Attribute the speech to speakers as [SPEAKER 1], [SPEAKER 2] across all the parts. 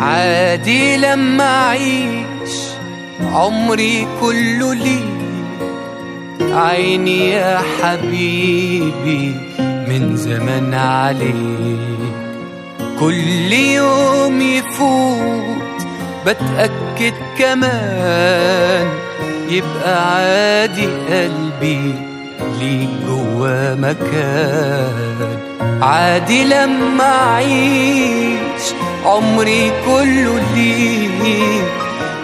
[SPEAKER 1] عادي لما أعيش عمري كله ليك عيني يا حبيبي من زمان عليك. كل يوم يفوت بتأكد كمان. يبقى عادي قلبي ليك جوا مكان. عادي لما أعيش. عمري كله ليك.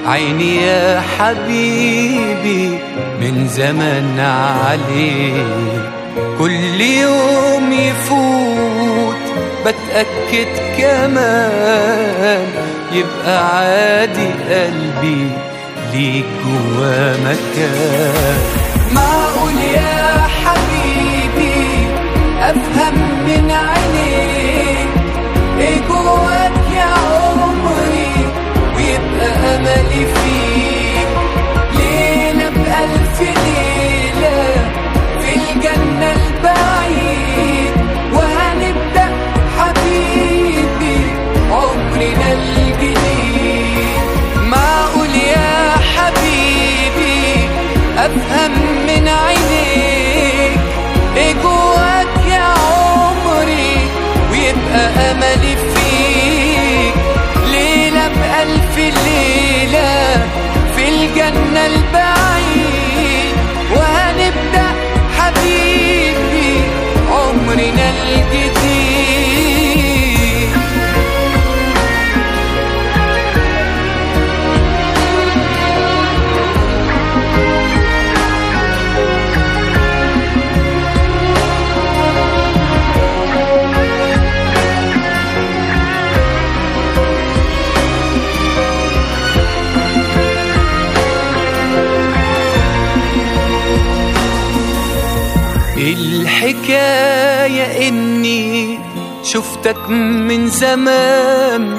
[SPEAKER 1] عيني يا حبيبي من زمان عليك. كل يوم يفوت بتأكد كمان يبقى عادي قلبي ليك جوا مكان. معقول يا حبيبي أفهم من عينيك إيه جواك يا عمري ويبقى أملي فيك. ليلة بألف ليلة في الجنة البعيد. وهنبدأ حبيبي عمرنا الجديد معقول يا حبيبي أفهم من عينيك. إيه ويبقى أملي فيك. ليلة بألف ليلة في الجنة البعيد الحكاية إني شفتك من زمان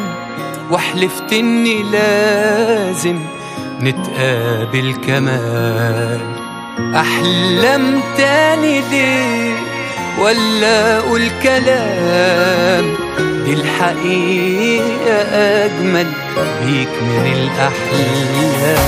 [SPEAKER 1] وحلفت إني لازم نتقابل كمان. أحلم تاني ليه ولا أقول كلام؟ دي الحقيقة أجمل بيك من الأحلام.